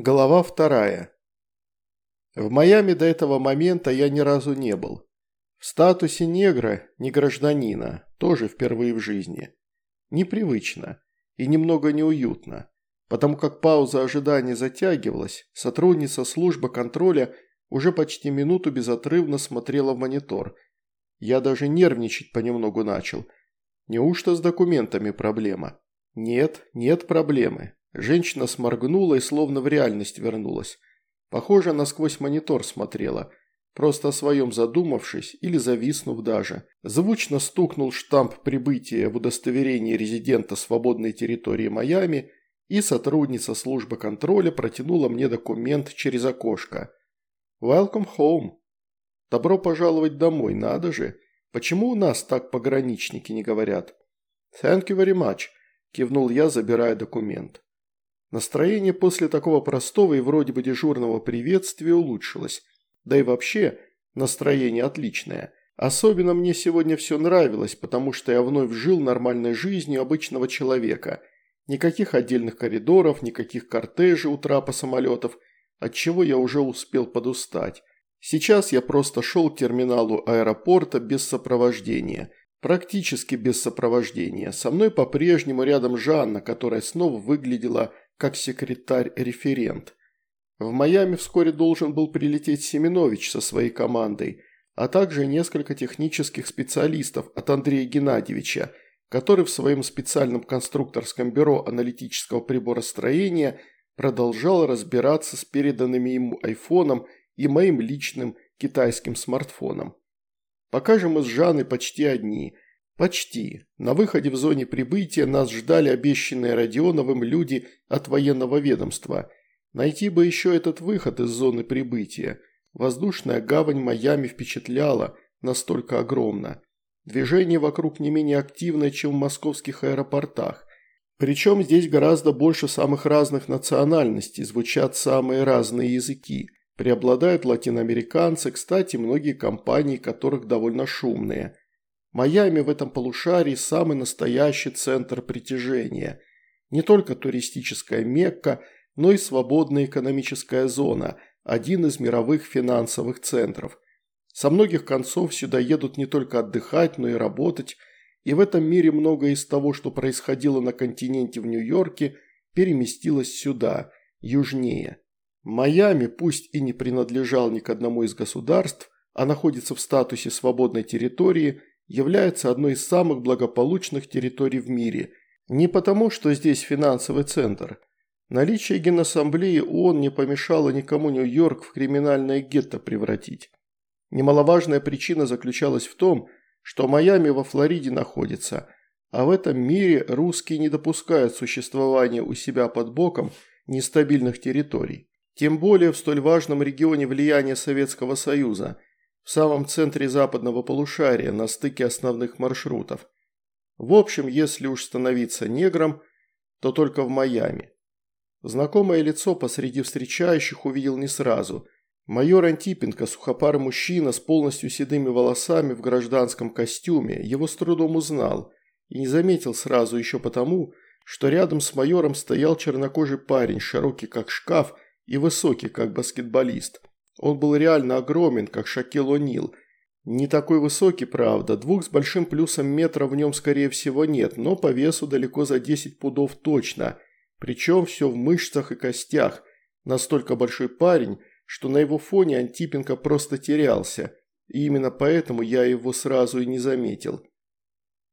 Глава вторая. В Майами до этого момента я ни разу не был. В статусе негра, не гражданина, тоже впервые в жизни. Непривычно и немного неуютно, потому как пауза ожидания затягивалась, сотрудница службы контроля уже почти минуту безотрывно смотрела в монитор. Я даже нервничать понемногу начал. Неужто с документами проблема? Нет, нет проблемы. Женщина сморгнула и словно в реальность вернулась. Похоже, она сквозь монитор смотрела, просто о своем задумавшись или зависнув даже. Звучно стукнул штамп прибытия в удостоверении резидента свободной территории Майами, и сотрудница службы контроля протянула мне документ через окошко. «Welcome home». «Добро пожаловать домой, надо же. Почему у нас так пограничники не говорят?» «Thank you very much», – кивнул я, забирая документ. Настроение после такого простого и вроде бы дежурного приветствия улучшилось. Да и вообще, настроение отличное. Особенно мне сегодня все нравилось, потому что я вновь жил нормальной жизнью обычного человека. Никаких отдельных коридоров, никаких кортежей у трапа самолетов, от чего я уже успел подустать. Сейчас я просто шел к терминалу аэропорта без сопровождения. Практически без сопровождения. Со мной по-прежнему рядом Жанна, которая снова выглядела как секретарь-референт. В Майами вскоре должен был прилететь Семенович со своей командой, а также несколько технических специалистов от Андрея Геннадьевича, который в своем специальном конструкторском бюро аналитического приборостроения продолжал разбираться с переданными ему айфоном и моим личным китайским смартфоном. Пока же мы с Жанной почти одни – Почти. На выходе в зоне прибытия нас ждали обещанные Родионовым люди от военного ведомства. Найти бы еще этот выход из зоны прибытия. Воздушная гавань Майами впечатляла, настолько огромна. Движение вокруг не менее активное, чем в московских аэропортах. Причем здесь гораздо больше самых разных национальностей, звучат самые разные языки. Преобладают латиноамериканцы, кстати, многие компании которых довольно шумные – Майами в этом полушарии самый настоящий центр притяжения. Не только туристическая Мекка, но и свободная экономическая зона, один из мировых финансовых центров. Со многих концов сюда едут не только отдыхать, но и работать, и в этом мире многое из того, что происходило на континенте в Нью-Йорке, переместилось сюда, южнее. Майами, пусть и не принадлежал ни к одному из государств, а находится в статусе свободной территории, является одной из самых благополучных территорий в мире. Не потому, что здесь финансовый центр. Наличие генассамблеи ООН не помешало никому Нью-Йорк в криминальное гетто превратить. Немаловажная причина заключалась в том, что Майами во Флориде находится, а в этом мире русские не допускают существования у себя под боком нестабильных территорий. Тем более в столь важном регионе влияния Советского Союза – в самом центре западного полушария, на стыке основных маршрутов. В общем, если уж становиться негром, то только в Майами. Знакомое лицо посреди встречающих увидел не сразу. Майор Антипенко, сухопарый мужчина с полностью седыми волосами в гражданском костюме, его с трудом узнал и не заметил сразу еще потому, что рядом с майором стоял чернокожий парень, широкий как шкаф и высокий как баскетболист. Он был реально огромен, как Шакил О'Нил. Не такой высокий, правда, двух с большим плюсом метра в нем скорее всего нет, но по весу далеко за 10 пудов точно. Причем все в мышцах и костях. Настолько большой парень, что на его фоне Антипенко просто терялся. И именно поэтому я его сразу и не заметил.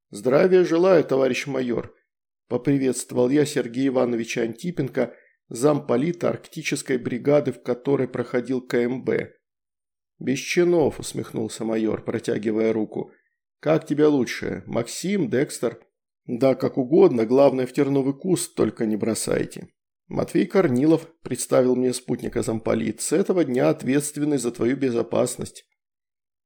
«Здравия желаю, товарищ майор», – поприветствовал я Сергея Ивановича Антипенко – замполита арктической бригады, в которой проходил КМБ. «Без чинов», – усмехнулся майор, протягивая руку. «Как тебя лучше? Максим, Декстер?» «Да, как угодно, главное в терновый куст только не бросайте». «Матвей Корнилов», – представил мне спутника замполит, – «с этого дня ответственный за твою безопасность».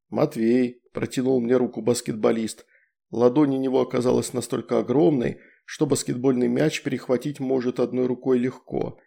«Матвей», – протянул мне руку баскетболист. Ладонь у него оказалась настолько огромной, что баскетбольный мяч перехватить может одной рукой легко.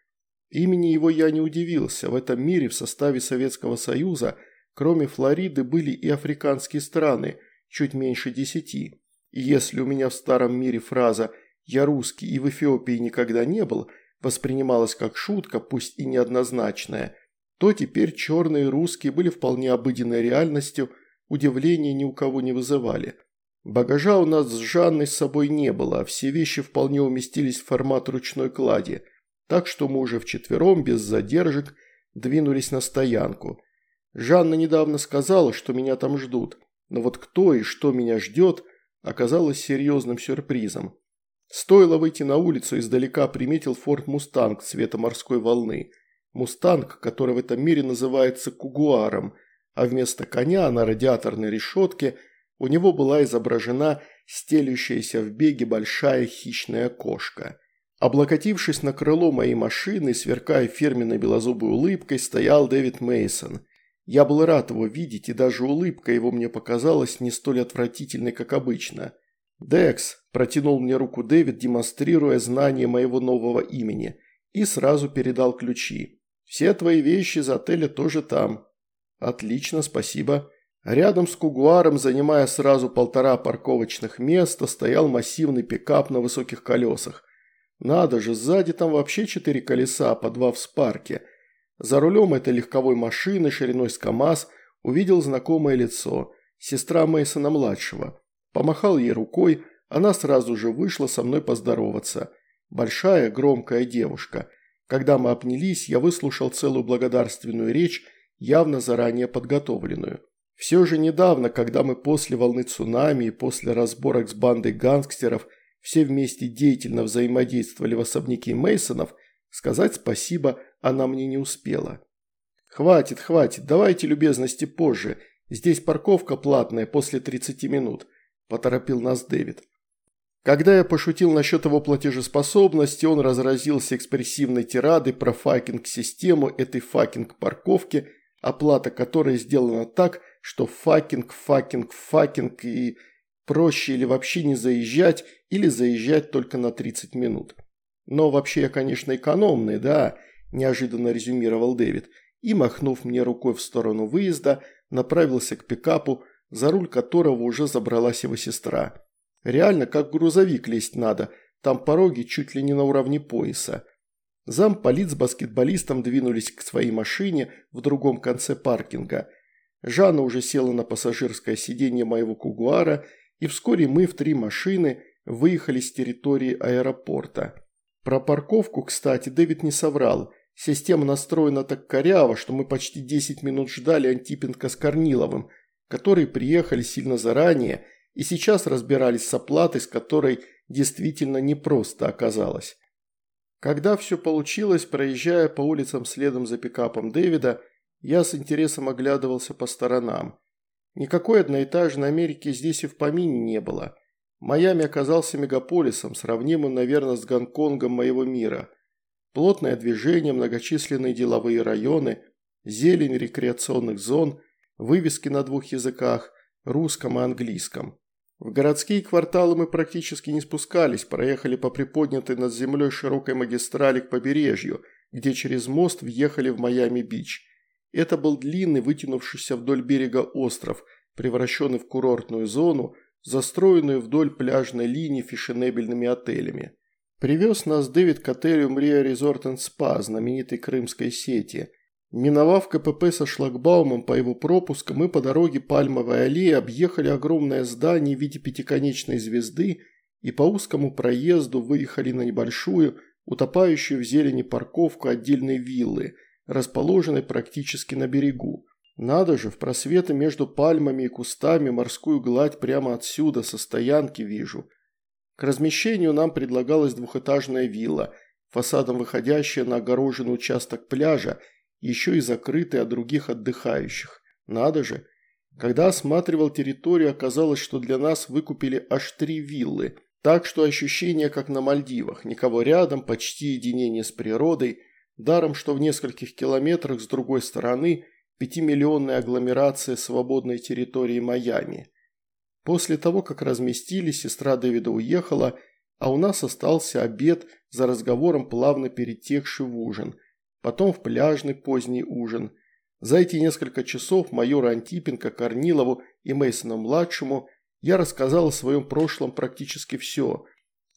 Имени его я не удивился. В этом мире в составе Советского Союза, кроме Флориды, были и африканские страны, чуть меньше десяти. И если у меня в старом мире фраза «я русский и в Эфиопии никогда не был», воспринималось как шутка, пусть и неоднозначная, то теперь черные русские были вполне обыденной реальностью, удивления ни у кого не вызывали. Багажа у нас с Жанной с собой не было, а все вещи вполне уместились в формат ручной клади, так что мы уже вчетвером, без задержек, двинулись на стоянку. Жанна недавно сказала, что меня там ждут, но вот кто и что меня ждет, оказалось серьезным сюрпризом. Стоило выйти на улицу, издалека приметил форд «Мустанг» цвета морской волны. «Мустанг», который в этом мире называется «кугуаром», а вместо коня на радиаторной решетке у него была изображена стелющаяся в беге большая хищная кошка. Облокотившись на крыло моей машины, сверкая фирменной белозубой улыбкой, стоял Дэвид Мейсон. Я был рад его видеть, и даже улыбка его мне показалась не столь отвратительной, как обычно. «Декс», – протянул мне руку Дэвид, демонстрируя знание моего нового имени, и сразу передал ключи. «Все твои вещи из отеля тоже там». «Отлично, спасибо». Рядом с Кугуаром, занимая сразу полтора парковочных места, стоял массивный пикап на высоких колесах. Надо же, сзади там вообще четыре колеса, по два в спарке – за рулем этой легковой машины шириной с КамАЗ увидел знакомое лицо, сестра Мейсона младшего Помахал ей рукой, она сразу же вышла со мной поздороваться. Большая, громкая девушка. Когда мы обнялись, я выслушал целую благодарственную речь, явно заранее подготовленную. Все же недавно, когда мы после волны цунами и после разборок с бандой гангстеров все вместе деятельно взаимодействовали в особняке Мейсонов, сказать спасибо она мне не успела. «Хватит, хватит, давайте любезности позже. Здесь парковка платная после 30 минут», – поторопил нас Дэвид. Когда я пошутил насчет его платежеспособности, он разразился экспрессивной тирадой про fucking-систему этой fucking-парковки, оплата которой сделана так, что fucking, fucking, fucking и проще или вообще не заезжать, или заезжать только на 30 минут. Но вообще я, конечно, экономный, да, неожиданно резюмировал Дэвид, и, махнув мне рукой в сторону выезда, направился к пикапу, за руль которого уже забралась его сестра. Реально, как грузовик лезть надо, там пороги чуть ли не на уровне пояса. Замполит с баскетболистом двинулись к своей машине в другом конце паркинга. Жанна уже села на пассажирское сиденье моего кугуара, и вскоре мы в три машины выехали с территории аэропорта. Про парковку, кстати, Дэвид не соврал – Система настроена так коряво, что мы почти 10 минут ждали Антипенко с Корниловым, которые приехали сильно заранее и сейчас разбирались с оплатой, с которой действительно непросто оказалось. Когда все получилось, проезжая по улицам следом за пикапом Дэвида, я с интересом оглядывался по сторонам. Никакой одноэтажной Америки здесь и в помине не было. Майами оказался мегаполисом, сравнимым, наверное, с Гонконгом моего мира – Плотное движение, многочисленные деловые районы, зелень рекреационных зон, вывески на двух языках – русском и английском. В городские кварталы мы практически не спускались, проехали по приподнятой над землей широкой магистрали к побережью, где через мост въехали в Майами-Бич. Это был длинный, вытянувшийся вдоль берега остров, превращенный в курортную зону, застроенную вдоль пляжной линии фешенебельными отелями. Привез нас Дэвид к отелю Мрия Резорт энд Спа, знаменитой крымской сети. Миновав КПП со шлагбаумом по его пропуску, мы по дороге Пальмовой аллеи объехали огромное здание в виде пятиконечной звезды и по узкому проезду выехали на небольшую, утопающую в зелени парковку отдельной виллы, расположенной практически на берегу. Надо же, в просветы между пальмами и кустами морскую гладь прямо отсюда, со стоянки вижу – к размещению нам предлагалась двухэтажная вилла, фасадом выходящая на огороженный участок пляжа, еще и закрытый от других отдыхающих. Надо же. Когда осматривал территорию, оказалось, что для нас выкупили аж три виллы, так что ощущение как на Мальдивах, никого рядом, почти единение с природой, даром, что в нескольких километрах с другой стороны пятимиллионная агломерация свободной территории Майами. После того, как разместились, сестра Дэвида уехала, а у нас остался обед за разговором, плавно перетекший в ужин. Потом в пляжный поздний ужин. За эти несколько часов майору Антипенко, Корнилову и Мейсону-младшему я рассказал о своем прошлом практически все.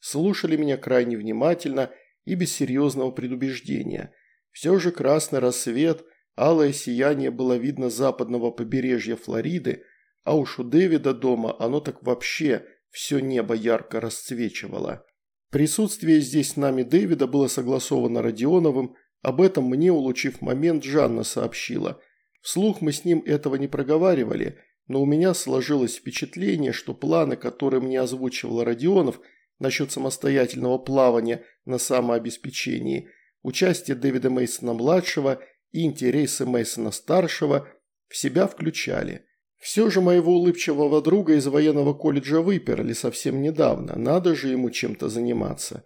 Слушали меня крайне внимательно и без серьезного предубеждения. Все же красный рассвет, алое сияние было видно западного побережья Флориды, а уж у Дэвида дома оно так вообще все небо ярко расцвечивало. Присутствие здесь с нами Дэвида было согласовано Родионовым, об этом мне, улучив момент, Жанна сообщила. Вслух мы с ним этого не проговаривали, но у меня сложилось впечатление, что планы, которые мне озвучивал Родионов насчет самостоятельного плавания на самообеспечении, участие Дэвида Мейсона-младшего и интересы Мейсона-старшего в себя включали. Все же моего улыбчивого друга из военного колледжа выперли совсем недавно, надо же ему чем-то заниматься.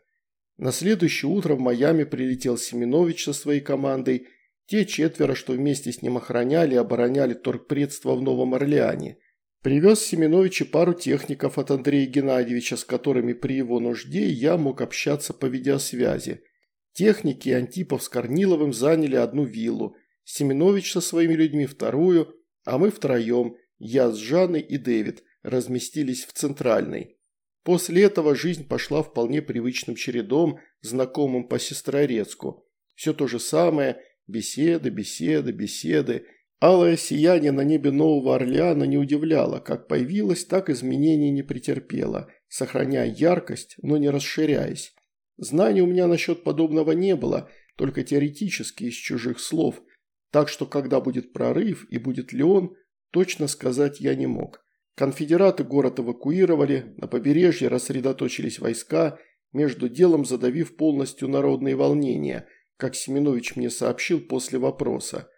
На следующее утро в Майами прилетел Семенович со своей командой, те четверо, что вместе с ним охраняли и обороняли торгпредство в Новом Орлеане. Привез Семенович и пару техников от Андрея Геннадьевича, с которыми при его нужде я мог общаться по видеосвязи. Техники Антипов с Корниловым заняли одну виллу, Семенович со своими людьми вторую, а мы втроем, я с Жанной и Дэвид, разместились в центральной. После этого жизнь пошла вполне привычным чередом, знакомым по Сестрорецку. Все то же самое – беседы, беседы, беседы. Алое сияние на небе Нового Орлеана не удивляло, как появилось, так изменений не претерпело, сохраняя яркость, но не расширяясь. Знаний у меня насчет подобного не было, только теоретически из чужих слов, так что когда будет прорыв и будет ли он, точно сказать я не мог. Конфедераты город эвакуировали, на побережье рассредоточились войска, между делом задавив полностью народные волнения, как Семенович мне сообщил после вопроса.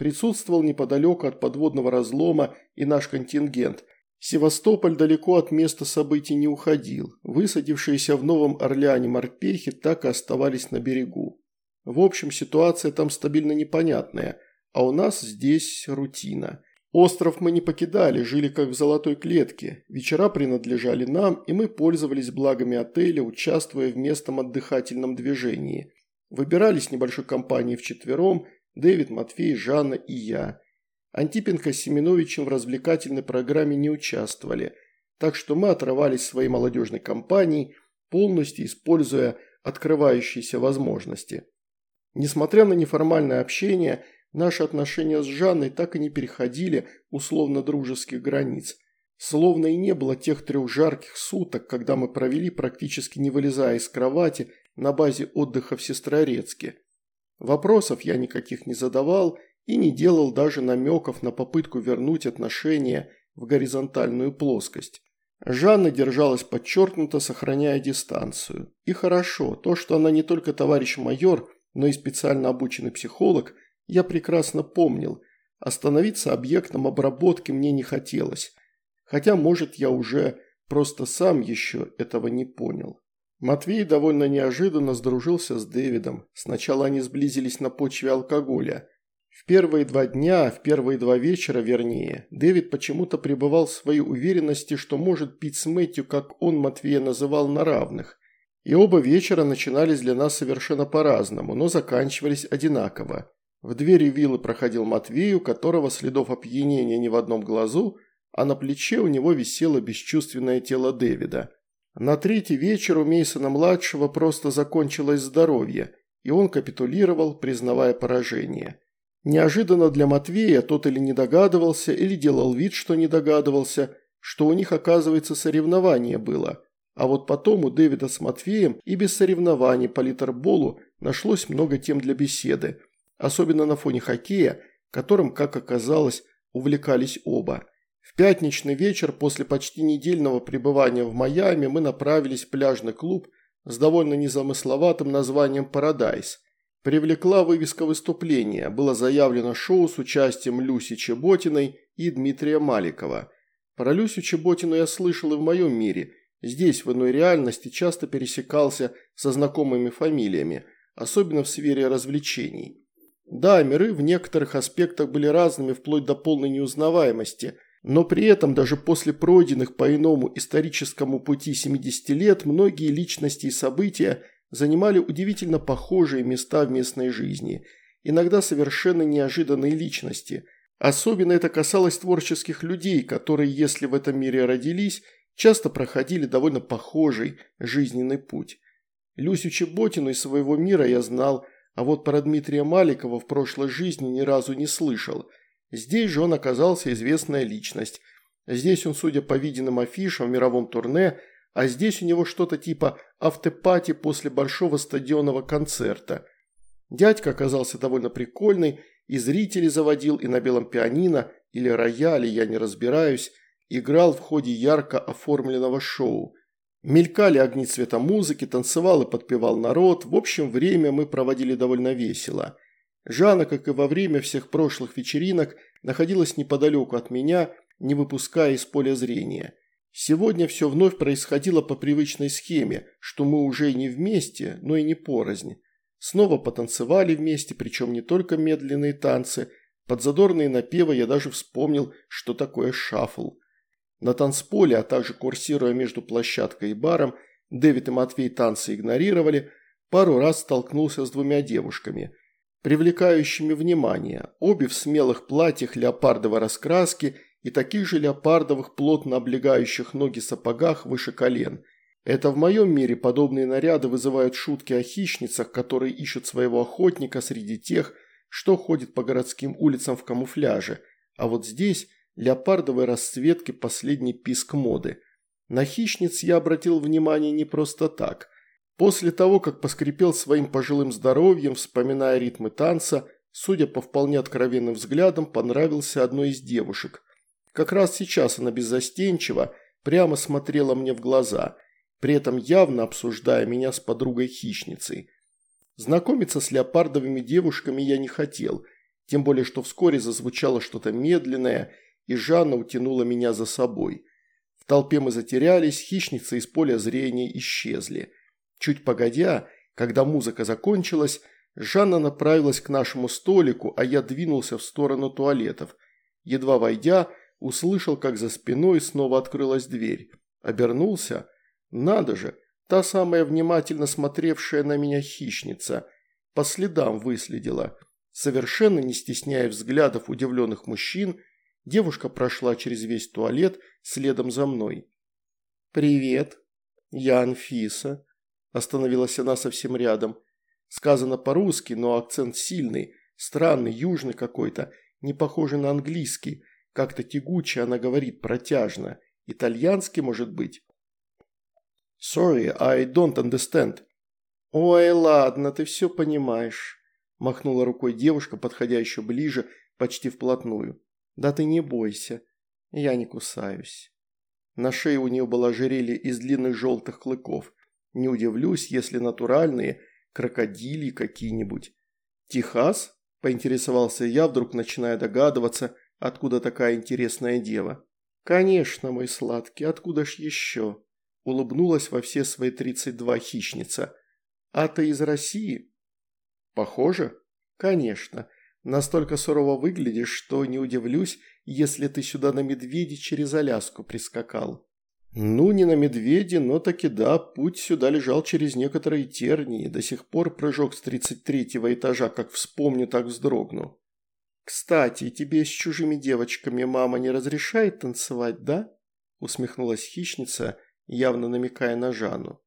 Присутствовал неподалеку от подводного разлома и наш контингент. Севастополь далеко от места событий не уходил. Высадившиеся в Новом Орлеане морпехи так и оставались на берегу. В общем, ситуация там стабильно непонятная, а у нас здесь рутина. Остров мы не покидали, жили как в золотой клетке. Вечера принадлежали нам, и мы пользовались благами отеля, участвуя в местном отдыхательном движении. Выбирались небольшой компанией вчетвером, Дэвид, Матвей, Жанна и я. Антипенко с Семеновичем в развлекательной программе не участвовали, так что мы отрывались своей молодежной компанией, полностью используя открывающиеся возможности. Несмотря на неформальное общение – Наши отношения с Жанной так и не переходили условно-дружеских границ. Словно и не было тех трех жарких суток, когда мы провели, практически не вылезая из кровати, на базе отдыха в Сестрорецке. Вопросов я никаких не задавал и не делал даже намеков на попытку вернуть отношения в горизонтальную плоскость. Жанна держалась подчеркнуто, сохраняя дистанцию. И хорошо, то, что она не только товарищ майор, но и специально обученный психолог – я прекрасно помнил. Остановиться объектом обработки мне не хотелось. Хотя, может, я уже просто сам еще этого не понял. Матвей довольно неожиданно сдружился с Дэвидом. Сначала они сблизились на почве алкоголя. В первые два дня, в первые два вечера вернее, Дэвид почему-то пребывал в своей уверенности, что может пить с Мэтью, как он Матвея называл, на равных. И оба вечера начинались для нас совершенно по-разному, но заканчивались одинаково. В двери виллы проходил Матвей, у которого следов опьянения ни в одном глазу, а на плече у него висело бесчувственное тело Дэвида. На третий вечер у Мейсона-младшего просто закончилось здоровье, и он капитулировал, признавая поражение. Неожиданно для Матвея тот или не догадывался, или делал вид, что не догадывался, что у них, оказывается, соревнование было. А вот потом у Дэвида с Матвеем и без соревнований по литерболу нашлось много тем для беседы – особенно на фоне хоккея, которым, как оказалось, увлекались оба. В пятничный вечер после почти недельного пребывания в Майами мы направились в пляжный клуб с довольно незамысловатым названием «Парадайз». Привлекла вывеска выступления, было заявлено шоу с участием Люси Чеботиной и Дмитрия Маликова. Про Люсю Чеботину я слышал и в моем мире. Здесь, в иной реальности, часто пересекался со знакомыми фамилиями, особенно в сфере развлечений. Да, миры в некоторых аспектах были разными вплоть до полной неузнаваемости, но при этом даже после пройденных по иному историческому пути 70 лет многие личности и события занимали удивительно похожие места в местной жизни, иногда совершенно неожиданные личности. Особенно это касалось творческих людей, которые, если в этом мире родились, часто проходили довольно похожий жизненный путь. Люсю Чеботину из своего мира я знал, а вот про Дмитрия Маликова в прошлой жизни ни разу не слышал. Здесь же он оказался известная личность. Здесь он, судя по виденным афишам в мировом турне, а здесь у него что-то типа автопати после большого стадионного концерта. Дядька оказался довольно прикольный, и зрителей заводил, и на белом пианино, или рояле, я не разбираюсь, играл в ходе ярко оформленного шоу. Мелькали огни цвета музыки, танцевал и подпевал народ, в общем, время мы проводили довольно весело. Жанна, как и во время всех прошлых вечеринок, находилась неподалеку от меня, не выпуская из поля зрения. Сегодня все вновь происходило по привычной схеме, что мы уже не вместе, но и не порознь. Снова потанцевали вместе, причем не только медленные танцы. Под задорные напевы я даже вспомнил, что такое шафл. На танцполе, а также курсируя между площадкой и баром, Дэвид и Матвей танцы игнорировали, пару раз столкнулся с двумя девушками, привлекающими внимание, обе в смелых платьях леопардовой раскраски и таких же леопардовых плотно облегающих ноги сапогах выше колен. Это в моем мире подобные наряды вызывают шутки о хищницах, которые ищут своего охотника среди тех, что ходит по городским улицам в камуфляже, а вот здесь леопардовой расцветки последний писк моды. На хищниц я обратил внимание не просто так. После того, как поскрипел своим пожилым здоровьем, вспоминая ритмы танца, судя по вполне откровенным взглядам, понравился одной из девушек. Как раз сейчас она беззастенчиво прямо смотрела мне в глаза, при этом явно обсуждая меня с подругой-хищницей. Знакомиться с леопардовыми девушками я не хотел, тем более что вскоре зазвучало что-то медленное, и Жанна утянула меня за собой. В толпе мы затерялись, хищницы из поля зрения исчезли. Чуть погодя, когда музыка закончилась, Жанна направилась к нашему столику, а я двинулся в сторону туалетов. Едва войдя, услышал, как за спиной снова открылась дверь. Обернулся. Надо же, та самая внимательно смотревшая на меня хищница. По следам выследила. Совершенно не стесняя взглядов удивленных мужчин, девушка прошла через весь туалет следом за мной. «Привет, я Анфиса», – остановилась она совсем рядом. Сказано по-русски, но акцент сильный, странный, южный какой-то, не похожий на английский, как-то тягуче она говорит, протяжно. Итальянский, может быть? Sorry, I don't understand. Ой, ладно, ты все понимаешь. Махнула рукой девушка, подходя еще ближе, почти вплотную. Да ты не бойся, я не кусаюсь. На шее у нее было ожерелье из длинных желтых клыков. Не удивлюсь, если натуральные, крокодили какие-нибудь. «Техас?» – поинтересовался я, вдруг начиная догадываться, Откуда такая интересная дева? Конечно, мой сладкий, откуда ж еще? Улыбнулась во все свои тридцать два хищница. А ты из России? Похоже? Конечно. Настолько сурово выглядишь, что не удивлюсь, если ты сюда на медведе через Аляску прискакал. Ну, не на медведе, но таки да, путь сюда лежал через некоторые тернии, до сих пор прыжок с тридцать третьего этажа, как вспомню, так вздрогну. «Кстати, тебе с чужими девочками мама не разрешает танцевать, да?» усмехнулась хищница, явно намекая на Жанну.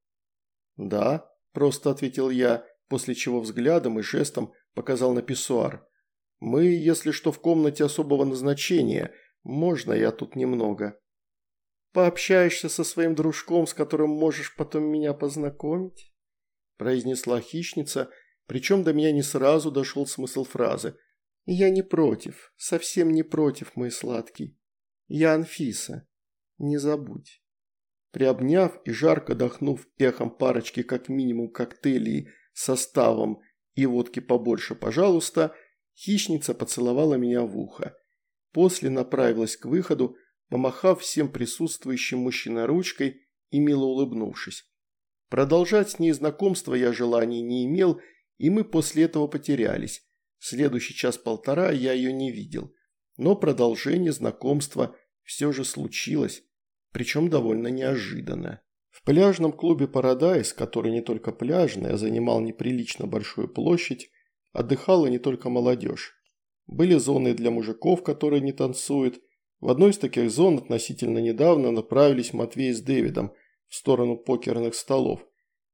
«Да», – просто ответил я, после чего взглядом и жестом показал на писсуар. «Мы, если что, в комнате особого назначения. Можно я тут немного?» «Пообщаешься со своим дружком, с которым можешь потом меня познакомить?» произнесла хищница, причем до меня не сразу дошел смысл фразы – «Я не против, совсем не против, мой сладкий. Я Анфиса. Не забудь». Приобняв и жарко дохнув эхом парочки как минимум коктейлей составом и водки побольше, пожалуйста, хищница поцеловала меня в ухо. После направилась к выходу, помахав всем присутствующим мужчиной ручкой и мило улыбнувшись. Продолжать с ней знакомство я желания не имел, и мы после этого потерялись. Следующий час-полтора я ее не видел. Но продолжение знакомства все же случилось, причем довольно неожиданно. В пляжном клубе «Парадайз», который не только пляжный, а занимал неприлично большую площадь, отдыхала не только молодежь. Были зоны для мужиков, которые не танцуют. В одной из таких зон относительно недавно направились Матвей с Дэвидом в сторону покерных столов.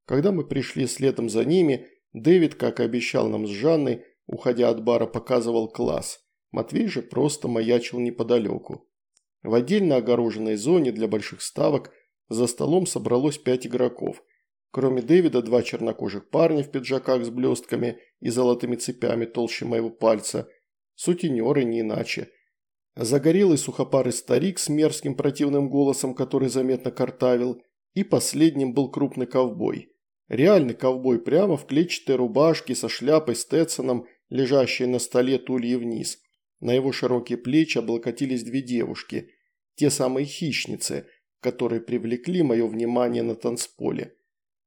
Когда мы пришли следом за ними, Дэвид, как и обещал нам с Жанной, уходя от бара, показывал класс. Матвей же просто маячил неподалеку. В отдельно огороженной зоне для больших ставок за столом собралось пять игроков. Кроме Дэвида, два чернокожих парня в пиджаках с блестками и золотыми цепями толще моего пальца. Сутенеры не иначе. Загорелый сухопарый старик с мерзким противным голосом, который заметно картавил. И последним был крупный ковбой. Реальный ковбой прямо в клетчатой рубашке со шляпой Стетсоном, лежащей на столе тульей вниз. На его широкие плечи облокотились две девушки, те самые хищницы, которые привлекли мое внимание на танцполе.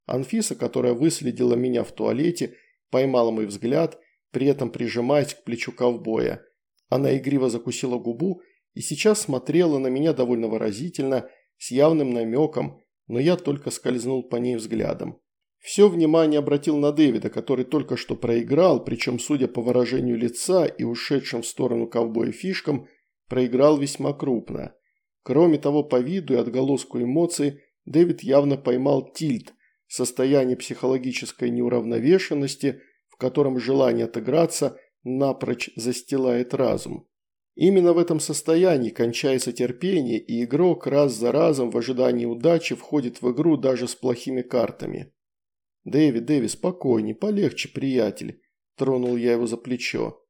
Анфиса, которая выследила меня в туалете, поймала мой взгляд, при этом прижимаясь к плечу ковбоя. Она игриво закусила губу и сейчас смотрела на меня довольно выразительно, с явным намеком, но я только скользнул по ней взглядом. Все внимание обратил на Дэвида, который только что проиграл, причем, судя по выражению лица и ушедшим в сторону ковбоя фишкам, проиграл весьма крупно. Кроме того, по виду и отголоску эмоций, Дэвид явно поймал тильт, состояние психологической неуравновешенности, в котором желание отыграться напрочь застилает разум. Именно в этом состоянии кончается терпение, и игрок раз за разом в ожидании удачи входит в игру даже с плохими картами. «Дэви, Дэви, спокойней, полегче, приятель», – тронул я его за плечо.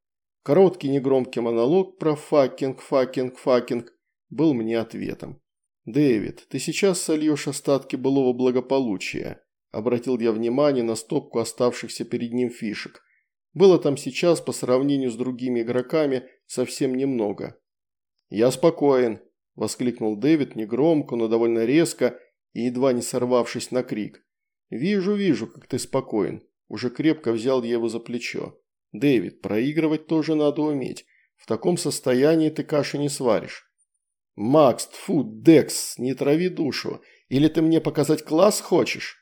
Короткий негромкий монолог про fucking, fucking, fucking был мне ответом. «Дэвид, ты сейчас сольешь остатки былого благополучия», – обратил я внимание на стопку оставшихся перед ним фишек. Было там сейчас, по сравнению с другими игроками, совсем немного. «Я спокоен», – воскликнул Дэвид негромко, но довольно резко и едва не сорвавшись на крик. «Вижу, вижу, как ты спокоен». Уже крепко взял я его за плечо. «Дэвид, проигрывать тоже надо уметь. В таком состоянии ты каши не сваришь». «Макс, тфу, Декс, не трави душу. Или ты мне показать класс хочешь?»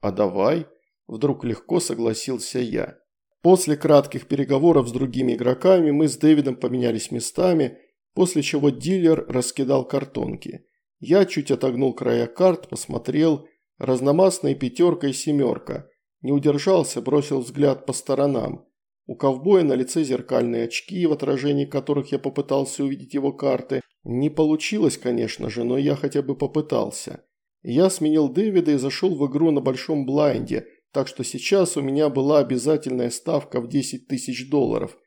«А давай», – вдруг легко согласился я. После кратких переговоров с другими игроками мы с Дэвидом поменялись местами, после чего дилер раскидал картонки. Я чуть отогнул края карт, посмотрел Разномастная пятерка и семерка. Не удержался, бросил взгляд по сторонам. У ковбоя на лице зеркальные очки, в отражении которых я попытался увидеть его карты. Не получилось, конечно же, но я хотя бы попытался. Я сменил Дэвида и зашел в игру на большом блайнде, так что сейчас у меня была обязательная ставка в 10 тысяч долларов.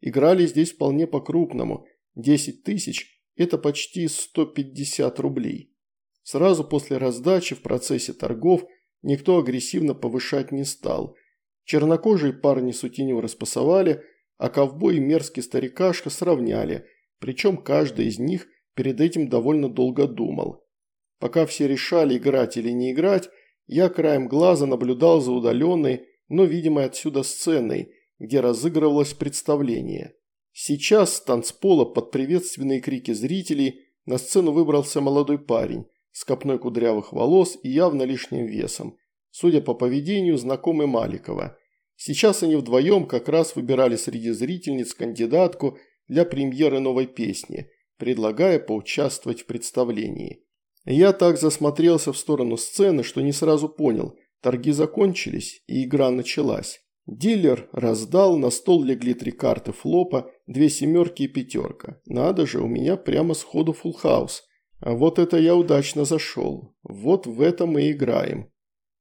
Играли здесь вполне по-крупному. 10 тысяч – это почти 150 рублей. Сразу после раздачи в процессе торгов никто агрессивно повышать не стал. Чернокожие парни сутеню распасовали, а ковбой и мерзкий старикашка сравняли, причем каждый из них перед этим довольно долго думал. Пока все решали, играть или не играть, я краем глаза наблюдал за удаленной, но видимой отсюда сценой, где разыгрывалось представление. Сейчас с танцпола под приветственные крики зрителей на сцену выбрался молодой парень, с копной кудрявых волос и явно лишним весом. Судя по поведению, знакомый Маликова. Сейчас они вдвоем как раз выбирали среди зрительниц кандидатку для премьеры новой песни, предлагая поучаствовать в представлении. Я так засмотрелся в сторону сцены, что не сразу понял, торги закончились и игра началась. Дилер раздал, на стол легли три карты флопа, две семерки и пятерка. Надо же, у меня прямо сходу фулл хаус. А вот это я удачно зашел. Вот в это мы играем.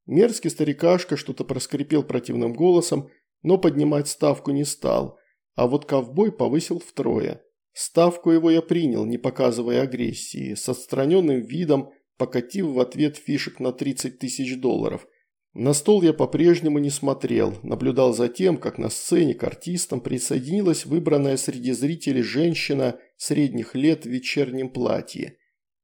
Мерзкий старикашка что-то проскрипел противным голосом, но поднимать ставку не стал, а вот ковбой повысил втрое. Ставку его я принял, не показывая агрессии, с отстраненным видом, покатив в ответ фишек на 30 тысяч долларов. На стол я по-прежнему не смотрел, наблюдал за тем, как на сцене к артистам присоединилась выбранная среди зрителей женщина средних лет в вечернем платье.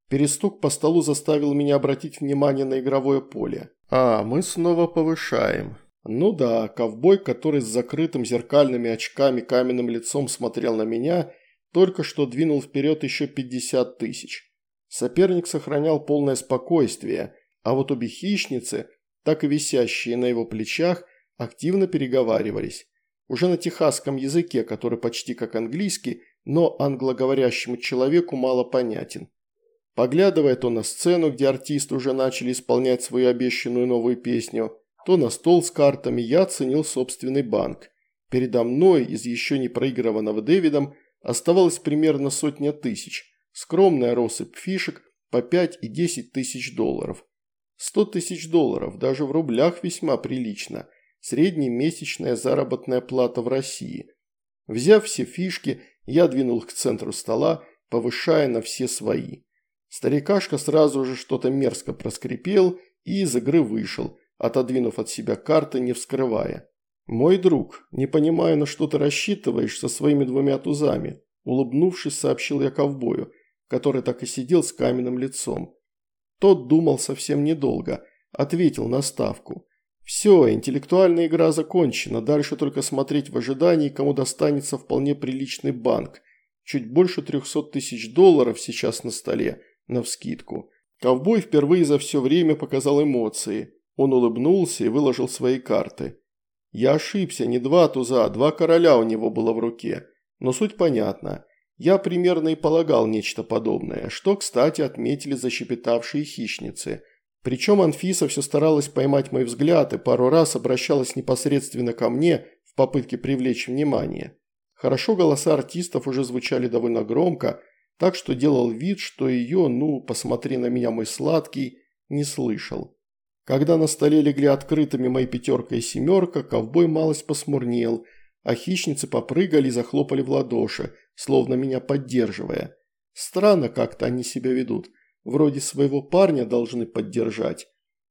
Перестук по столу заставил меня обратить внимание на игровое поле. А, мы снова повышаем. Ну да, ковбой, который с закрытым зеркальными очками каменным лицом смотрел на меня, только что двинул вперед еще 50 тысяч. Соперник сохранял полное спокойствие, а вот обе хищницы, так и висящие на его плечах, активно переговаривались. Уже на техасском языке, который почти как английский, но англоговорящему человеку мало понятен. Поглядывая то на сцену, где артисты уже начали исполнять свою обещанную новую песню, то на стол с картами, я оценил собственный банк. Передо мной из еще не проигрыванного Дэвидом оставалось примерно сотня тысяч, скромная россыпь фишек по 5 и 10 тысяч долларов. 100 тысяч долларов, даже в рублях весьма прилично, средняя месячная заработная плата в России. Взяв все фишки, я двинул к центру стола, повышая на все свои. Старикашка сразу же что-то мерзко проскрипел и из игры вышел, отодвинув от себя карты, не вскрывая. «Мой друг, не понимаю, на что ты рассчитываешь со своими двумя тузами», улыбнувшись, сообщил я ковбою, который так и сидел с каменным лицом. Тот думал совсем недолго, ответил на ставку. «Все, интеллектуальная игра закончена, дальше только смотреть в ожидании, кому достанется вполне приличный банк. Чуть больше трехсот тысяч долларов сейчас на столе, навскидку». Ковбой впервые за все время показал эмоции. Он улыбнулся и выложил свои карты. Я ошибся, не два туза, а два короля у него было в руке. Но суть понятна. Я примерно и полагал нечто подобное, что, кстати, отметили защепетавшие хищницы. Причем Анфиса все старалась поймать мой взгляд и пару раз обращалась непосредственно ко мне в попытке привлечь внимание. Хорошо голоса артистов уже звучали довольно громко, так что делал вид, что ее, ну, посмотри на меня, мой сладкий, не слышал. Когда на столе легли открытыми мои пятерка и семерка, ковбой малость посмурнел, а хищницы попрыгали и захлопали в ладоши, словно меня поддерживая. Странно как-то они себя ведут. Вроде своего парня должны поддержать.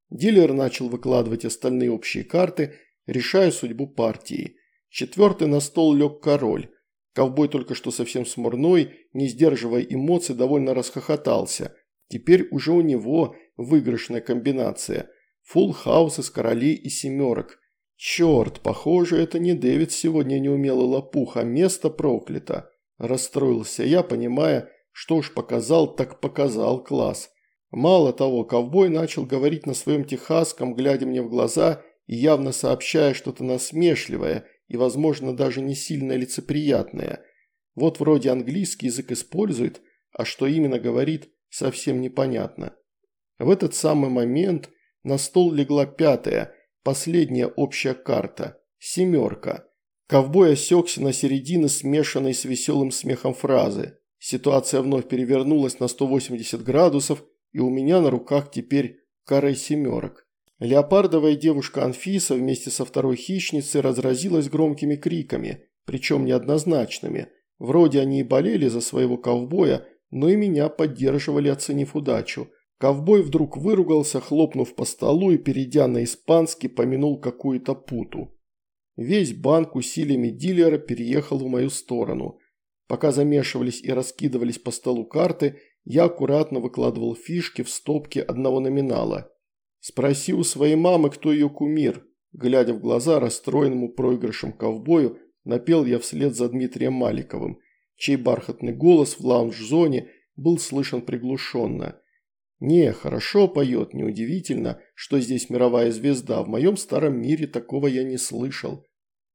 Дилер начал выкладывать остальные общие карты, решая судьбу партии. Четвертый на стол лег король. Ковбой только что совсем смурной, не сдерживая эмоций, довольно расхохотался. Теперь уже у него выигрышная комбинация – Фулл хаус из королей и семерок. Черт, похоже, это не Дэвид сегодня неумелый лопух, а место проклято. Расстроился я, понимая, что уж показал, так показал класс. Мало того, ковбой начал говорить на своем техасском, глядя мне в глаза и явно сообщая что-то насмешливое и, возможно, даже не сильно лицеприятное. Вот вроде английский язык использует, а что именно говорит, совсем непонятно. В этот самый момент на стол легла пятая, последняя общая карта – семерка. Ковбой осекся на середине смешанной с веселым смехом фразы. Ситуация вновь перевернулась на 180 градусов, и у меня на руках теперь каре семерок. Леопардовая девушка Анфиса вместе со второй хищницей разразилась громкими криками, причем неоднозначными. Вроде они и болели за своего ковбоя, но и меня поддерживали, оценив удачу – Ковбой вдруг выругался, хлопнув по столу и, перейдя на испанский, помянул какую-то путу. Весь банк усилиями дилера переехал в мою сторону. Пока замешивались и раскидывались по столу карты, я аккуратно выкладывал фишки в стопке одного номинала. «Спроси у своей мамы, кто ее кумир», глядя в глаза расстроенному проигрышем ковбою, напел я вслед за Дмитрием Маликовым, чей бархатный голос в лаунж-зоне был слышен приглушенно – не, хорошо поет, неудивительно, что здесь мировая звезда, в моем старом мире такого я не слышал.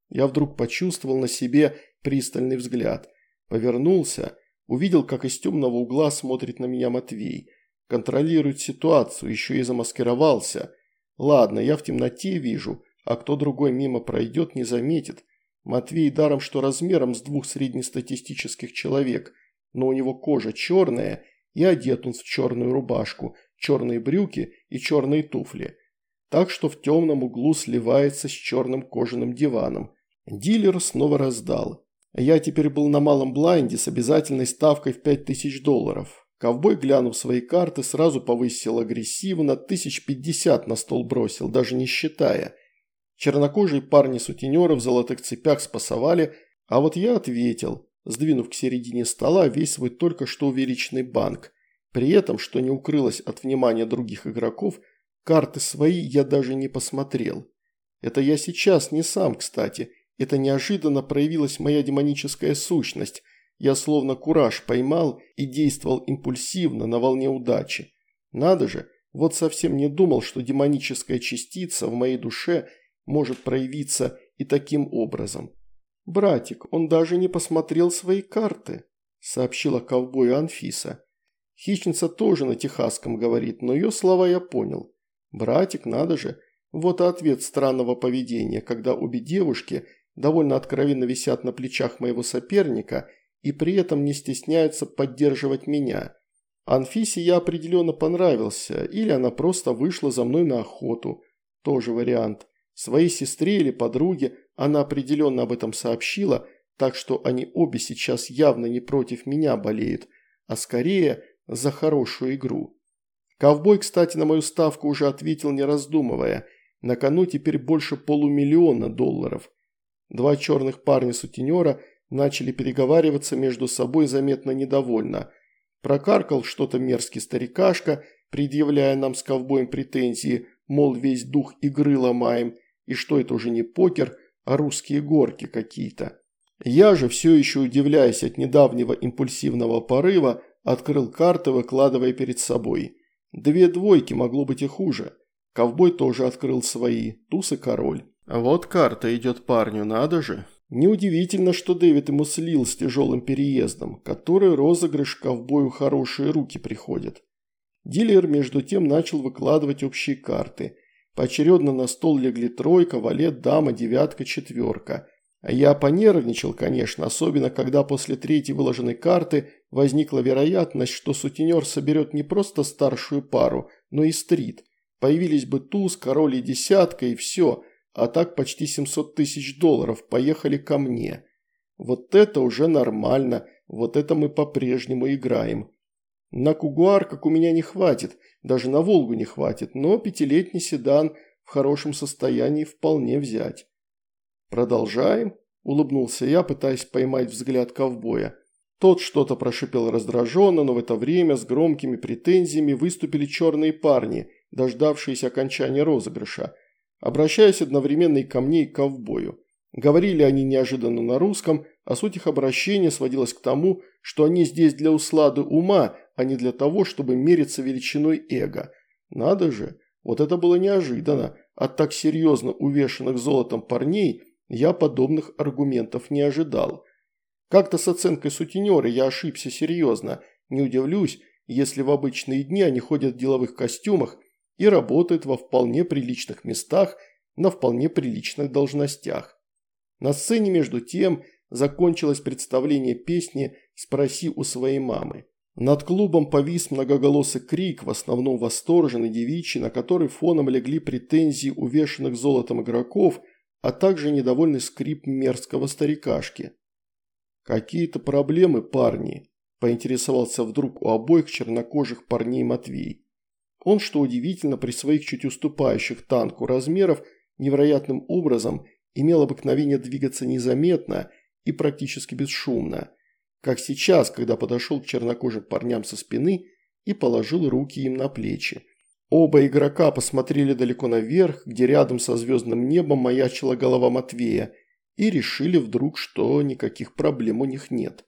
Я вдруг почувствовал на себе пристальный взгляд. Повернулся, увидел, как из темного угла смотрит на меня Матвей. Контролирует ситуацию, еще и замаскировался. Ладно, я в темноте вижу, а кто другой мимо пройдет, не заметит. Матвей даром, что размером с двух среднестатистических человек, но у него кожа черная – и одет он в черную рубашку, черные брюки и черные туфли. Так что в темном углу сливается с черным кожаным диваном. Дилер снова раздал. Я теперь был на малом блайнде с обязательной ставкой в 5000 долларов. Ковбой, глянув свои карты, сразу повысил агрессивно, тысяч пятьдесят на стол бросил, даже не считая. Чернокожие парни-сутенеры в золотых цепях спасовали, а вот я ответил сдвинув к середине стола весь свой только что увеличенный банк. При этом, что не укрылось от внимания других игроков, карты свои я даже не посмотрел. Это я сейчас не сам, кстати. Это неожиданно проявилась моя демоническая сущность. Я словно кураж поймал и действовал импульсивно на волне удачи. Надо же, вот совсем не думал, что демоническая частица в моей душе может проявиться и таким образом. «Братик, он даже не посмотрел свои карты», – сообщила ковбою Анфиса. Хищница тоже на техасском говорит, но ее слова я понял. «Братик, надо же, Вот и ответ странного поведения, когда обе девушки довольно откровенно висят на плечах моего соперника и при этом не стесняются поддерживать меня. Анфисе я определенно понравился, или она просто вышла за мной на охоту. Тоже вариант. Своей сестре или подруге она определенно об этом сообщила, так что они обе сейчас явно не против меня болеют, а скорее за хорошую игру. Ковбой, кстати, на мою ставку уже ответил не раздумывая. На кону теперь больше полумиллиона долларов. Два черных парня-сутенера начали переговариваться между собой заметно недовольно. Прокаркал что-то мерзкий старикашка, предъявляя нам с ковбоем претензии, мол, весь дух игры ломаем, и что это уже не покер, а русские горки какие-то. Я же, все еще удивляясь от недавнего импульсивного порыва, открыл карты, выкладывая перед собой. Две двойки, могло быть и хуже. Ковбой тоже открыл свои, туз и король. Вот карта идет парню, надо же. Неудивительно, что Дэвид ему слил с тяжелым переездом, который розыгрыш ковбою хорошие руки приходит. Дилер между тем начал выкладывать общие карты. Поочередно на стол легли тройка, валет, дама, девятка, четверка. Я понервничал, конечно, особенно когда после третьей выложенной карты возникла вероятность, что сутенер соберет не просто старшую пару, но и стрит. Появились бы туз, король и десятка, и все, а так почти 700 тысяч долларов поехали ко мне. Вот это уже нормально, вот это мы по-прежнему играем. На Кугуар, как у меня, не хватит, даже на Волгу не хватит, но пятилетний седан в хорошем состоянии вполне взять. «Продолжаем?» – улыбнулся я, пытаясь поймать взгляд ковбоя. Тот что-то прошипел раздраженно, но в это время с громкими претензиями выступили черные парни, дождавшиеся окончания розыгрыша, обращаясь одновременно и ко мне, и к ковбою. Говорили они неожиданно на русском, а суть их обращения сводилась к тому, что они здесь для услады ума, а не для того, чтобы мериться величиной эго. Надо же, вот это было неожиданно, от так серьезно увешанных золотом парней – я подобных аргументов не ожидал. Как-то с оценкой сутенера я ошибся серьезно. Не удивлюсь, если в обычные дни они ходят в деловых костюмах и работают во вполне приличных местах на вполне приличных должностях. На сцене, между тем, закончилось представление песни «Спроси у своей мамы». Над клубом повис многоголосый крик, в основном восторженный девичий, на который фоном легли претензии увешанных золотом игроков – а также недовольный скрип мерзкого старикашки. «Какие-то проблемы, парни?» – поинтересовался вдруг у обоих чернокожих парней Матвей. Он, что удивительно, при своих чуть уступающих танку размеров невероятным образом имел обыкновение двигаться незаметно и практически бесшумно, как сейчас, когда подошел к чернокожим парням со спины и положил руки им на плечи. Оба игрока посмотрели далеко наверх, где рядом со звездным небом маячила голова Матвея, и решили вдруг, что никаких проблем у них нет.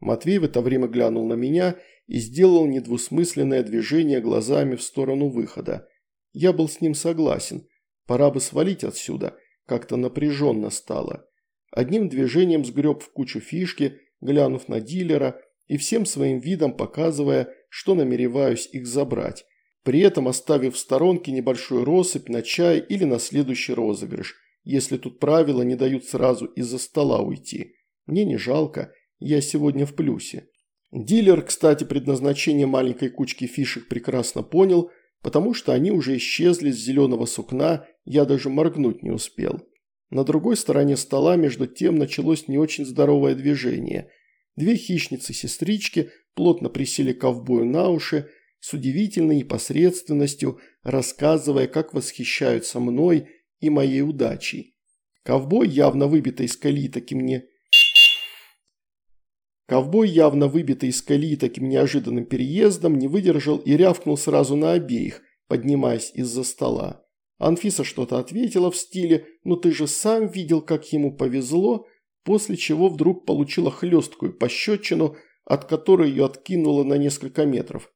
Матвей в это время глянул на меня и сделал недвусмысленное движение глазами в сторону выхода. Я был с ним согласен. Пора бы свалить отсюда. Как-то напряженно стало. Одним движением сгреб в кучу фишки, глянув на дилера и всем своим видом показывая, что намереваюсь их забрать при этом оставив в сторонке небольшую россыпь на чай или на следующий розыгрыш, если тут правила не дают сразу из-за стола уйти. Мне не жалко, я сегодня в плюсе. Дилер, кстати, предназначение маленькой кучки фишек прекрасно понял, потому что они уже исчезли с зеленого сукна, я даже моргнуть не успел. На другой стороне стола между тем началось не очень здоровое движение. Две хищницы-сестрички плотно присели ковбою на уши, с удивительной непосредственностью рассказывая, как восхищаются мной и моей удачей. Ковбой, явно выбитый из колеи таким не... Ковбой, явно выбитый из колеи таким неожиданным переездом, не выдержал и рявкнул сразу на обеих, поднимаясь из-за стола. Анфиса что-то ответила в стиле «Ну ты же сам видел, как ему повезло», после чего вдруг получила хлесткую пощечину, от которой ее откинуло на несколько метров.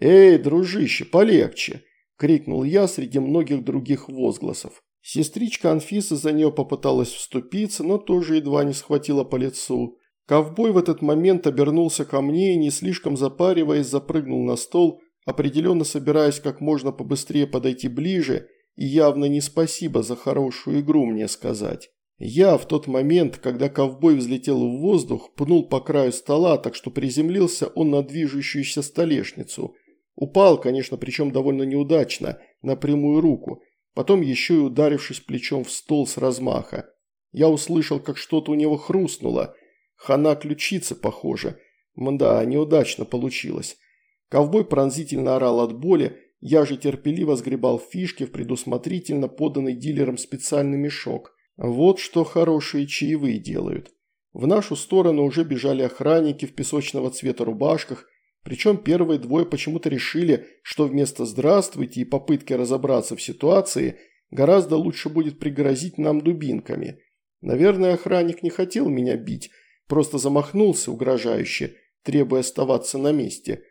«Эй, дружище, полегче!» – крикнул я среди многих других возгласов. Сестричка Анфиса за нее попыталась вступиться, но тоже едва не схватила по лицу. Ковбой в этот момент обернулся ко мне и, не слишком запариваясь, запрыгнул на стол, определенно собираясь как можно побыстрее подойти ближе явно не спасибо за хорошую игру мне сказать. Я в тот момент, когда ковбой взлетел в воздух, пнул по краю стола, так что приземлился он на движущуюся столешницу. Упал, конечно, причем довольно неудачно, на прямую руку, потом еще и ударившись плечом в стол с размаха. Я услышал, как что-то у него хрустнуло. Хана ключица, похоже. Мда, неудачно получилось. Ковбой пронзительно орал от боли, я же терпеливо сгребал фишки в предусмотрительно поданный дилером специальный мешок. Вот что хорошие чаевые делают. В нашу сторону уже бежали охранники в песочного цвета рубашках, причем первые двое почему-то решили, что вместо «здравствуйте» и попытки разобраться в ситуации гораздо лучше будет пригрозить нам дубинками. Наверное, охранник не хотел меня бить, просто замахнулся угрожающе, требуя оставаться на месте.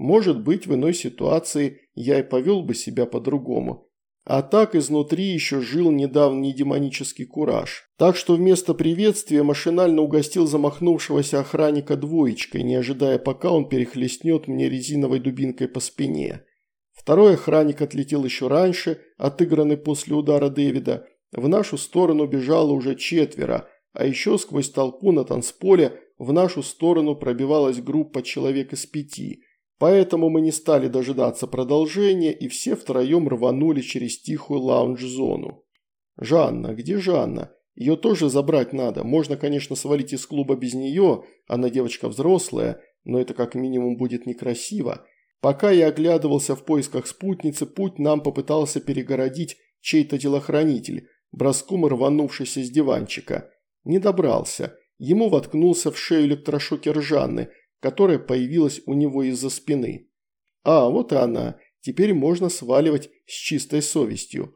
Может быть, в иной ситуации я и повел бы себя по-другому. А так изнутри еще жил недавний демонический кураж. Так что вместо приветствия машинально угостил замахнувшегося охранника двоечкой, не ожидая, пока он перехлестнет мне резиновой дубинкой по спине. Второй охранник отлетел еще раньше, отыгранный после удара Дэвида. В нашу сторону бежало уже четверо, а еще сквозь толпу на танцполе в нашу сторону пробивалась группа человек из пяти – Поэтому мы не стали дожидаться продолжения и все втроем рванули через тихую лаунж-зону. «Жанна, где Жанна? Ее тоже забрать надо. Можно, конечно, свалить из клуба без нее, она девочка взрослая, но это как минимум будет некрасиво. Пока я оглядывался в поисках спутницы, путь нам попытался перегородить чей-то телохранитель, броском рванувшийся с диванчика. Не добрался. Ему воткнулся в шею электрошокер Жанны – которая появилась у него из-за спины. А, вот и она. Теперь можно сваливать с чистой совестью.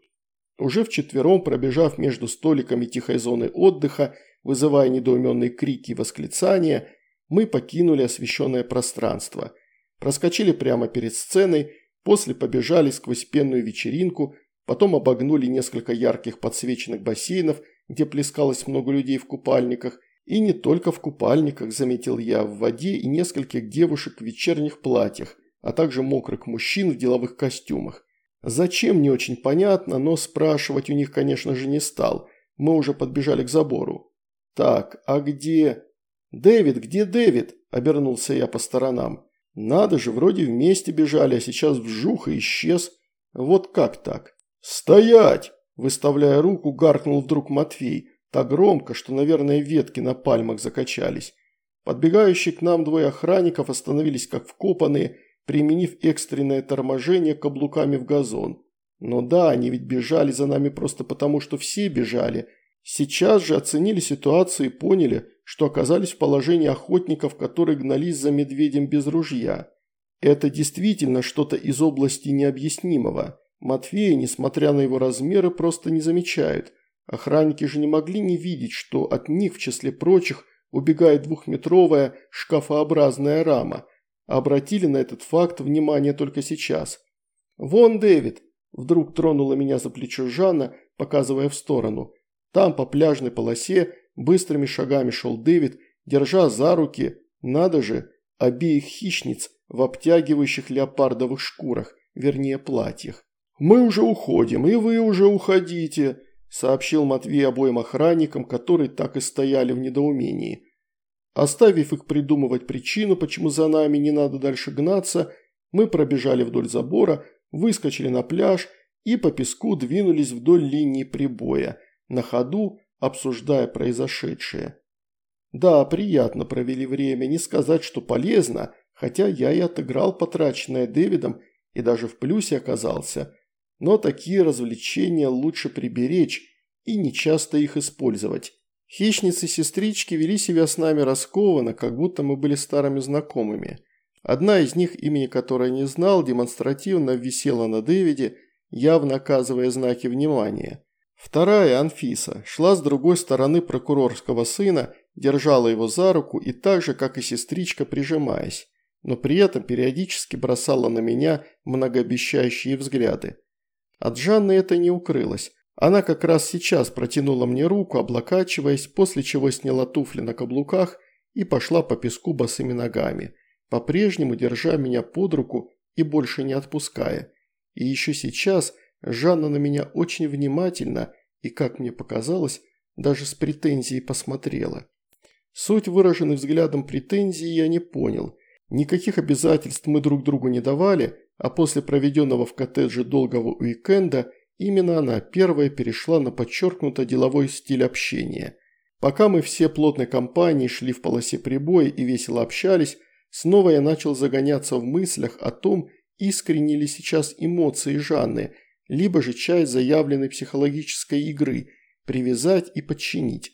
Уже вчетвером, пробежав между столиками тихой зоны отдыха, вызывая недоуменные крики и восклицания, мы покинули освещенное пространство. Проскочили прямо перед сценой, после побежали сквозь пенную вечеринку, потом обогнули несколько ярких подсвеченных бассейнов, где плескалось много людей в купальниках, и не только в купальниках, заметил я, в воде и нескольких девушек в вечерних платьях, а также мокрых мужчин в деловых костюмах. Зачем, не очень понятно, но спрашивать у них, конечно же, не стал. Мы уже подбежали к забору. «Так, а где...» «Дэвид, где Дэвид?» – обернулся я по сторонам. «Надо же, вроде вместе бежали, а сейчас вжух и исчез. Вот как так?» «Стоять!» – выставляя руку, гаркнул вдруг Матвей – так громко, что, наверное, ветки на пальмах закачались. Подбегающие к нам двое охранников остановились как вкопанные, применив экстренное торможение каблуками в газон. Но да, они ведь бежали за нами просто потому, что все бежали. Сейчас же оценили ситуацию и поняли, что оказались в положении охотников, которые гнались за медведем без ружья. Это действительно что-то из области необъяснимого. Матвея, несмотря на его размеры, просто не замечают – Охранники же не могли не видеть, что от них, в числе прочих, убегает двухметровая шкафообразная рама. Обратили на этот факт внимание только сейчас. «Вон Дэвид!» – вдруг тронула меня за плечо Жанна, показывая в сторону. Там по пляжной полосе быстрыми шагами шел Дэвид, держа за руки, надо же, обеих хищниц в обтягивающих леопардовых шкурах, вернее платьях. «Мы уже уходим, и вы уже уходите!» Сообщил Матвей обоим охранникам, которые так и стояли в недоумении. Оставив их придумывать причину, почему за нами не надо дальше гнаться, мы пробежали вдоль забора, выскочили на пляж и по песку двинулись вдоль линии прибоя, на ходу обсуждая произошедшее. Да, приятно провели время, не сказать, что полезно, хотя я и отыграл потраченное Дэвидом и даже в плюсе оказался – но такие развлечения лучше приберечь и нечасто их использовать. Хищницы-сестрички вели себя с нами раскованно, как будто мы были старыми знакомыми. Одна из них, имени которой не знал, демонстративно висела на Дэвиде, явно оказывая знаки внимания. Вторая, Анфиса, шла с другой стороны прокурорского сына, держала его за руку и так же, как и сестричка, прижимаясь, но при этом периодически бросала на меня многообещающие взгляды. От Жанны это не укрылось. Она как раз сейчас протянула мне руку, облокачиваясь, после чего сняла туфли на каблуках и пошла по песку босыми ногами, по-прежнему держа меня под руку и больше не отпуская. И еще сейчас, Жанна на меня очень внимательно и, как мне показалось, даже с претензией посмотрела. Суть выраженной взглядом претензии я не понял. Никаких обязательств мы друг другу не давали, а после проведенного в коттедже долгого уикенда именно она первая перешла на подчеркнуто деловой стиль общения. Пока мы все плотной компанией шли в полосе прибоя и весело общались, снова я начал загоняться в мыслях о том, искренни ли сейчас эмоции Жанны, либо же часть заявленной психологической игры – привязать и подчинить.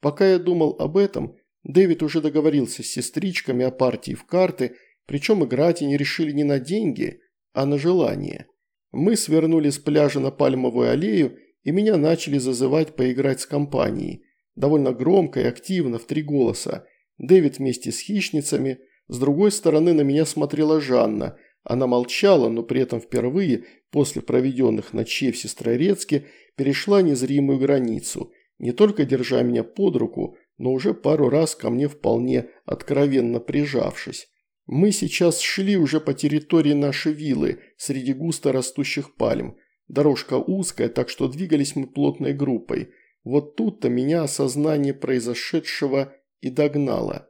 Пока я думал об этом, Дэвид уже договорился с сестричками о партии в карты, причем играть они решили не на деньги, а на желание. Мы свернули с пляжа на Пальмовую аллею, и меня начали зазывать поиграть с компанией. Довольно громко и активно, в три голоса. Дэвид вместе с хищницами. С другой стороны на меня смотрела Жанна – она молчала, но при этом впервые, после проведенных ночей в Сестрорецке, перешла незримую границу, не только держа меня под руку, но уже пару раз ко мне вполне откровенно прижавшись. Мы сейчас шли уже по территории нашей виллы, среди густо растущих пальм. Дорожка узкая, так что двигались мы плотной группой. Вот тут-то меня осознание произошедшего и догнало.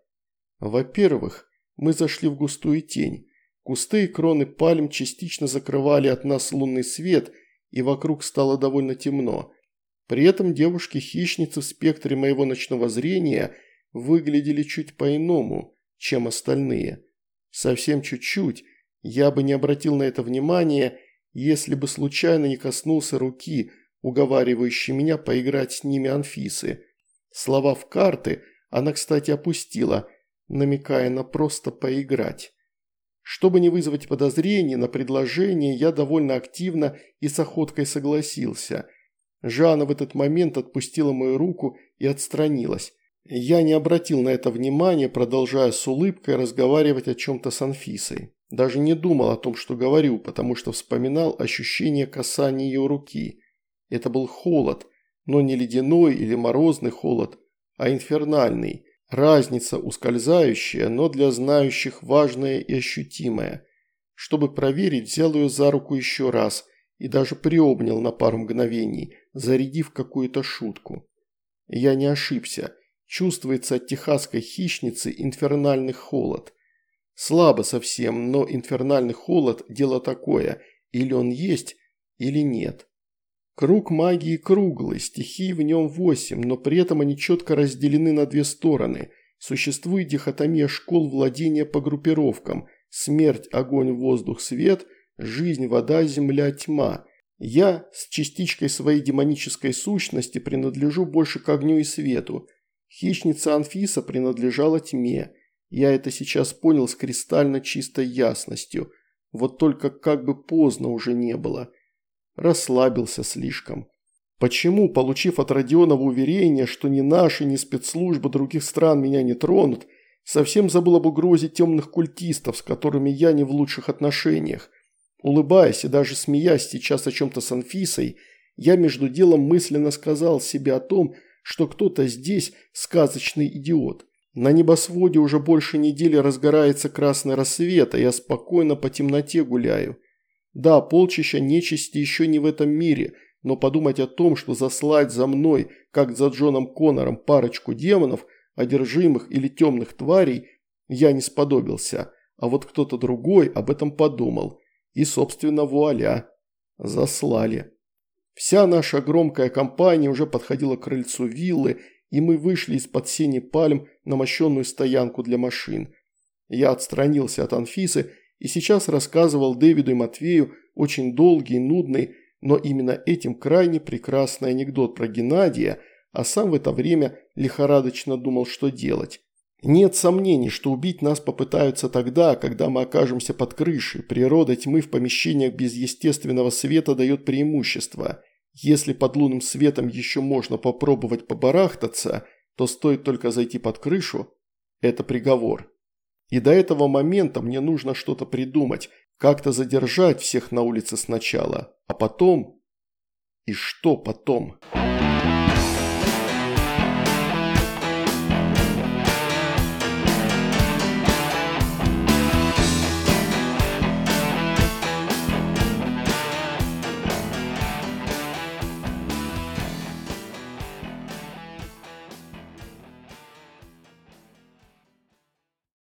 Во-первых, мы зашли в густую тень. Кусты и кроны пальм частично закрывали от нас лунный свет, и вокруг стало довольно темно. При этом девушки-хищницы в спектре моего ночного зрения выглядели чуть по-иному, чем остальные. Совсем чуть-чуть, я бы не обратил на это внимания, если бы случайно не коснулся руки, уговаривающей меня поиграть с ними Анфисы. Слова в карты она, кстати, опустила, намекая на просто поиграть. Чтобы не вызвать подозрений на предложение, я довольно активно и с охоткой согласился. Жанна в этот момент отпустила мою руку и отстранилась. Я не обратил на это внимания, продолжая с улыбкой разговаривать о чем-то с Анфисой. Даже не думал о том, что говорю, потому что вспоминал ощущение касания ее руки. Это был холод, но не ледяной или морозный холод, а инфернальный, Разница ускользающая, но для знающих важная и ощутимая. Чтобы проверить, взял ее за руку еще раз и даже приобнял на пару мгновений, зарядив какую-то шутку. Я не ошибся. Чувствуется от техасской хищницы инфернальный холод. Слабо совсем, но инфернальный холод – дело такое. Или он есть, или нет. Круг магии круглый, стихий в нем восемь, но при этом они четко разделены на две стороны. Существует дихотомия школ владения по группировкам – смерть, огонь, воздух, свет, жизнь, вода, земля, тьма. Я с частичкой своей демонической сущности принадлежу больше к огню и свету. Хищница Анфиса принадлежала тьме. Я это сейчас понял с кристально чистой ясностью. Вот только как бы поздно уже не было – расслабился слишком. Почему, получив от Родионова уверение, что ни наши, ни спецслужбы других стран меня не тронут, совсем забыл об угрозе темных культистов, с которыми я не в лучших отношениях? Улыбаясь и даже смеясь сейчас о чем-то с Анфисой, я между делом мысленно сказал себе о том, что кто-то здесь сказочный идиот. На небосводе уже больше недели разгорается красный рассвет, а я спокойно по темноте гуляю. Да, полчища нечисти еще не в этом мире, но подумать о том, что заслать за мной, как за Джоном Коннором, парочку демонов, одержимых или темных тварей, я не сподобился, а вот кто-то другой об этом подумал. И, собственно, вуаля, заслали. Вся наша громкая компания уже подходила к крыльцу виллы, и мы вышли из-под сени пальм на мощенную стоянку для машин. Я отстранился от Анфисы и сейчас рассказывал Дэвиду и Матвею очень долгий, нудный, но именно этим крайне прекрасный анекдот про Геннадия, а сам в это время лихорадочно думал, что делать. Нет сомнений, что убить нас попытаются тогда, когда мы окажемся под крышей. Природа тьмы в помещениях без естественного света дает преимущество. Если под лунным светом еще можно попробовать побарахтаться, то стоит только зайти под крышу – это приговор. И до этого момента мне нужно что-то придумать, как-то задержать всех на улице сначала, а потом... И что потом?